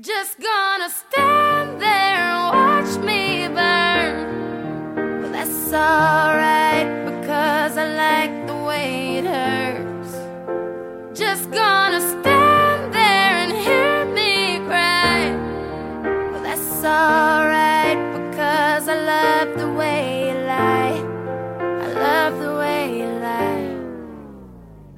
Just gonna stand there and watch me burn. Well, that's alright because I like the way it hurts. Just gonna stand there and hear me cry. Well, that's alright because I love the way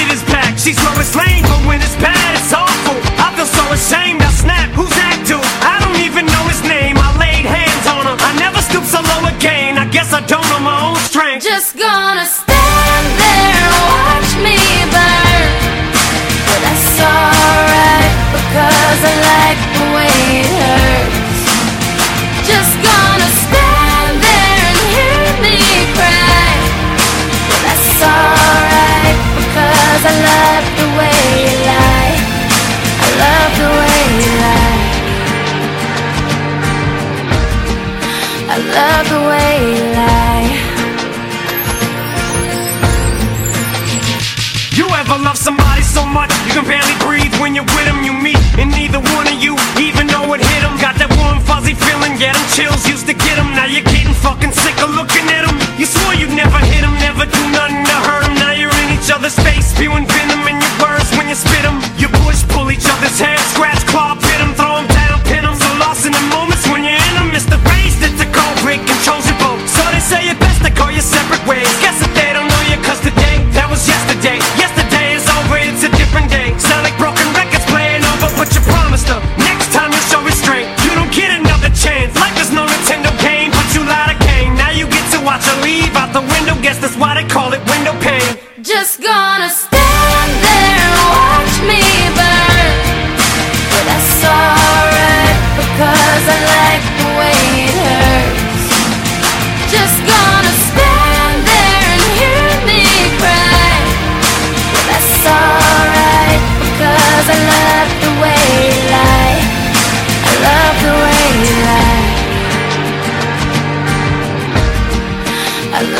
shit is back. She's Lois Lane, but when it's bad, it's awful. I feel so ashamed. I snap. Who's love the way you lie. You ever love somebody so much you can barely breathe when you're with them you meet and neither one of you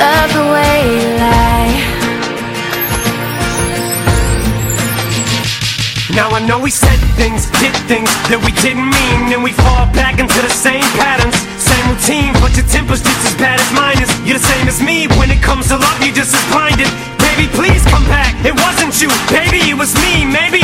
love the way you lie. Now I know we said things, did things that we didn't mean And we fall back into the same patterns, same routine But your temper's just as bad as mine is. You're the same as me, when it comes to love You just as blinded. Baby please come back, it wasn't you, baby it was me, maybe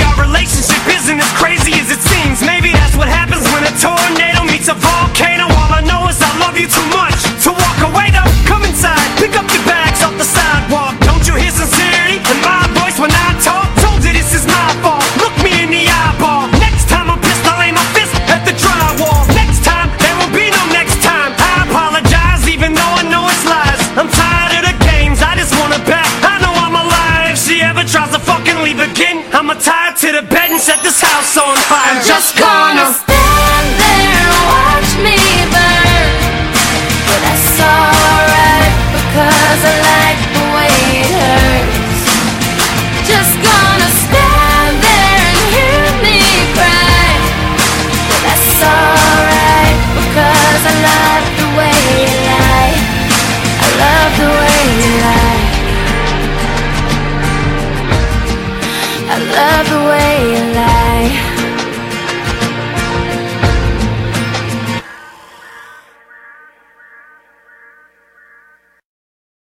I'ma tie to the bed and set this house on fire. I'm just come.